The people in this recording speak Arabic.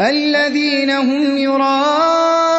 الذين هم يراءون